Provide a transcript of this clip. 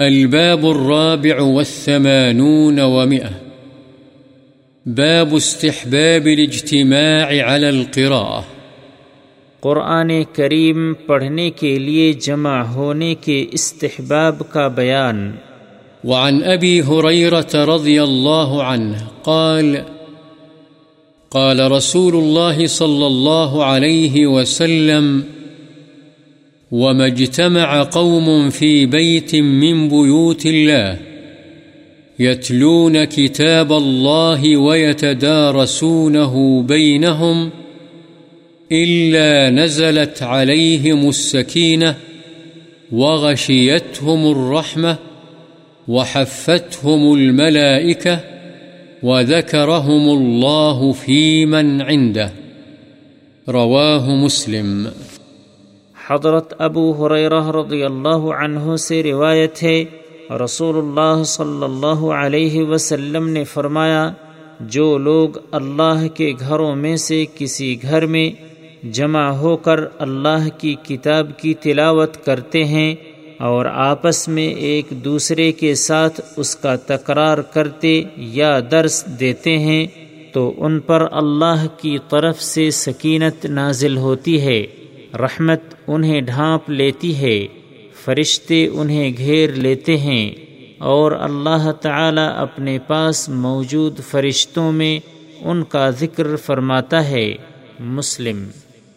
الباب الرابع والثمانون ومئة. باب استحباب الاجتماع على القراءة. قرآن کریم پڑھنے کے لیے جمع ہونے کے استحباب کا بیان۔ وعن أبي هريرة رضي الله عنه قال قال رسول الله صلى الله عليه وسلم وما اجتمع قوم في بيت من بيوت الله يتلون كتاب الله ويتدارسونه بينهم إلا نزلت عليهم السكينة وغشيتهم الرحمة وحفتهم الملائكة وذكرهم الله في من عنده رواه مسلم حضرت ابو حریرہ رضی اللہ عنہ سے روایت ہے رسول اللہ صلی اللہ علیہ وسلم نے فرمایا، جو لوگ اللہ کے گھروں میں سے کسی گھر میں جمع ہو کر اللہ کی کتاب کی تلاوت کرتے ہیں اور آپس میں ایک دوسرے کے ساتھ اس کا تکرار کرتے یا درس دیتے ہیں، تو ان پر اللہ کی طرف سے سکینت نازل ہوتی ہے۔ رحمت انہیں ڈھانپ لیتی ہے، فرشتے انہیں گھیر لیتے ہیں، اور اللہ تعالی اپنے پاس موجود فرشتوں میں ان کا ذکر فرماتا ہے، مسلم۔